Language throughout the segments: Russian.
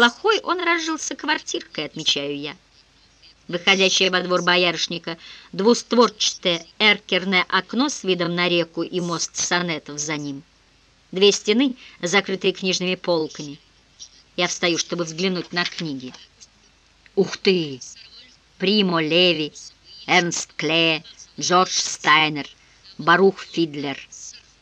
плохой, он разжился квартиркой, отмечаю я. Выходящее во двор боярышника двустворчатое эркерное окно с видом на реку и мост сонетов за ним. Две стены, закрытые книжными полками. Я встаю, чтобы взглянуть на книги. Ух ты! Примо Леви, Эрнст Кле, Джордж Стайнер, Барух Фидлер,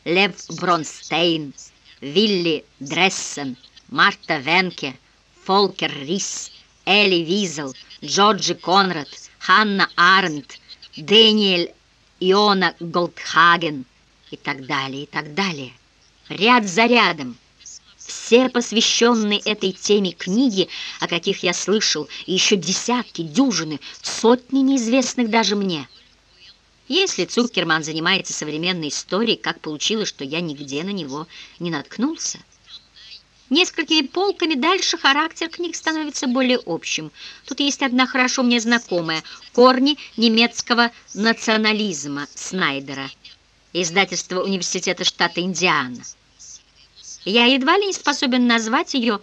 Лев Бронстейн, Вилли Дрессен, Марта Венке, Фолкер Рис, Эли Визел, Джорджи Конрад, Ханна Арнт, Дэниэль Иона Голдхаген и так далее, и так далее. Ряд за рядом. Все посвященные этой теме книги, о каких я слышал, и еще десятки, дюжины, сотни неизвестных даже мне. Если Цукерман занимается современной историей, как получилось, что я нигде на него не наткнулся? Несколькими полками дальше характер книг становится более общим. Тут есть одна хорошо мне знакомая «Корни немецкого национализма» Снайдера, издательство Университета штата Индиана. Я едва ли не способен назвать ее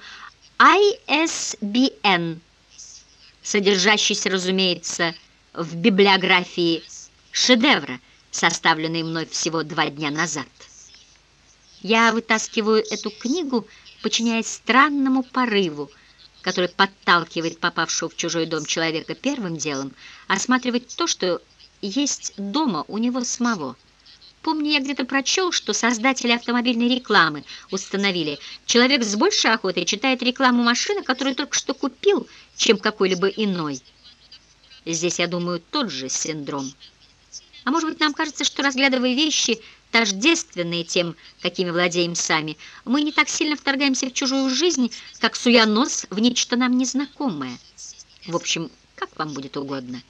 ISBN, содержащейся, разумеется, в библиографии шедевра, составленной мной всего два дня назад. Я вытаскиваю эту книгу, подчиняясь странному порыву, который подталкивает попавшего в чужой дом человека первым делом осматривать то, что есть дома у него самого. Помню, я где-то прочел, что создатели автомобильной рекламы установили, человек с большей охотой читает рекламу машины, которую только что купил, чем какой-либо иной. Здесь, я думаю, тот же синдром. А может быть, нам кажется, что, разглядывая вещи, тождественные тем, какими владеем сами, мы не так сильно вторгаемся в чужую жизнь, как суя нос в нечто нам незнакомое. В общем, как вам будет угодно.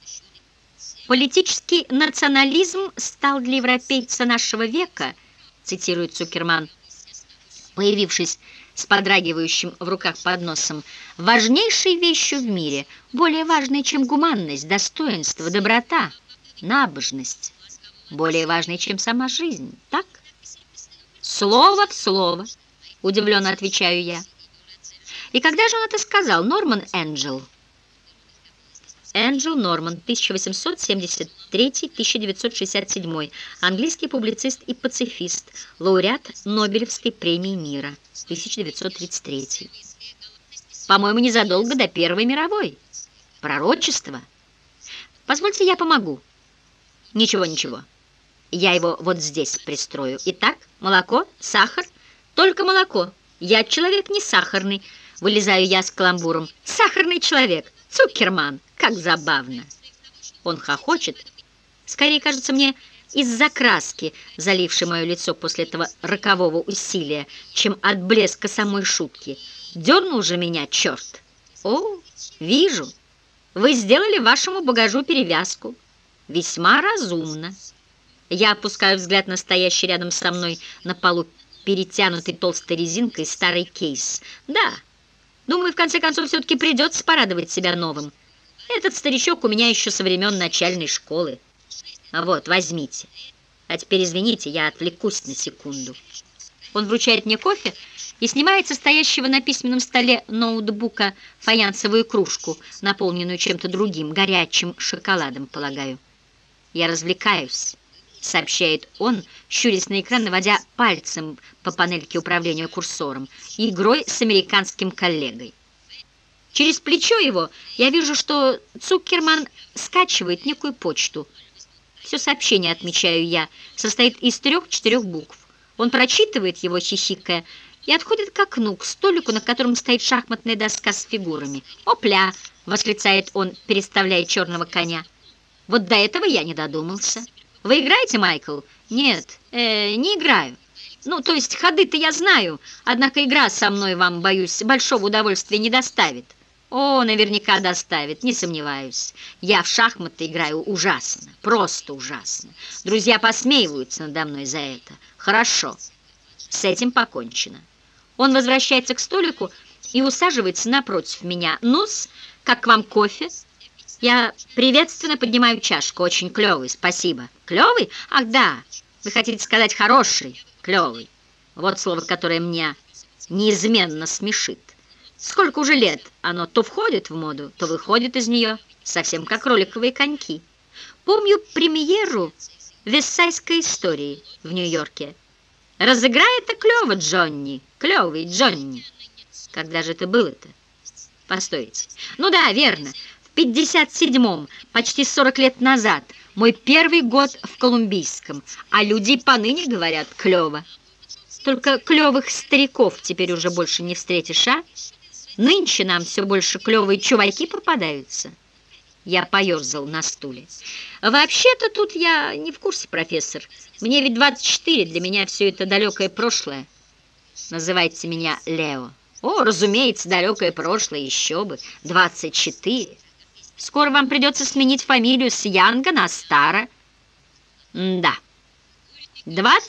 «Политический национализм стал для европейца нашего века», цитирует Цукерман, появившись с подрагивающим в руках подносом, «важнейшей вещью в мире, более важной, чем гуманность, достоинство, доброта» набожность, более важной, чем сама жизнь, так? Слово в слово, удивленно отвечаю я. И когда же он это сказал, Норман Энджел? Энджел Норман, 1873-1967, английский публицист и пацифист, лауреат Нобелевской премии мира, 1933. По-моему, незадолго до Первой мировой. Пророчество. Позвольте, я помогу. Ничего, ничего. Я его вот здесь пристрою. Итак, молоко, сахар, только молоко. Я человек не сахарный. Вылезаю я с каламбуром. Сахарный человек. Цукерман. Как забавно. Он хохочет. Скорее, кажется мне, из-за краски, залившей мое лицо после этого рокового усилия, чем от блеска самой шутки. Дернул же меня, черт. О, вижу. Вы сделали вашему багажу перевязку. Весьма разумно. Я опускаю взгляд на стоящий рядом со мной на полу перетянутый толстой резинкой старый кейс. Да, думаю, в конце концов, все-таки придется порадовать себя новым. Этот старичок у меня еще со времен начальной школы. Вот, возьмите. А теперь извините, я отвлекусь на секунду. Он вручает мне кофе и снимает со стоящего на письменном столе ноутбука фаянсовую кружку, наполненную чем-то другим, горячим шоколадом, полагаю. «Я развлекаюсь», — сообщает он, щурясь на экран, наводя пальцем по панельке управления курсором, игрой с американским коллегой. Через плечо его я вижу, что Цукерман скачивает некую почту. Все сообщение, отмечаю я, состоит из трех-четырех букв. Он прочитывает его, хихикая, и отходит к окну, к столику, на котором стоит шахматная доска с фигурами. «Опля!» — восклицает он, переставляя черного коня. Вот до этого я не додумался. Вы играете, Майкл? Нет, э, не играю. Ну, то есть ходы-то я знаю, однако игра со мной вам, боюсь, большого удовольствия не доставит. О, наверняка доставит, не сомневаюсь. Я в шахматы играю ужасно, просто ужасно. Друзья посмеиваются надо мной за это. Хорошо, с этим покончено. Он возвращается к столику и усаживается напротив меня. Ну-с, как вам кофе? Я приветственно поднимаю чашку. Очень клевый, спасибо. Клевый? Ах, да. Вы хотите сказать хороший? Клевый. Вот слово, которое меня неизменно смешит. Сколько уже лет оно то входит в моду, то выходит из нее, совсем как роликовые коньки. Помню премьеру «Вессайской истории» в Нью-Йорке. Разыграй это клево, Джонни, клевый Джонни. Когда же это было-то? Постойте. Ну да, верно. В 57-м, почти 40 лет назад, мой первый год в Колумбийском, а люди поныне говорят клево. Только клевых стариков теперь уже больше не встретишь, а? Нынче нам все больше клевые чуваки попадаются. Я поерзал на стуле. Вообще-то тут я не в курсе, профессор. Мне ведь 24, для меня все это далекое прошлое. Называйте меня Лео. О, разумеется, далекое прошлое, еще бы. 24. Скоро вам придется сменить фамилию с Янга на Стара. М да. 20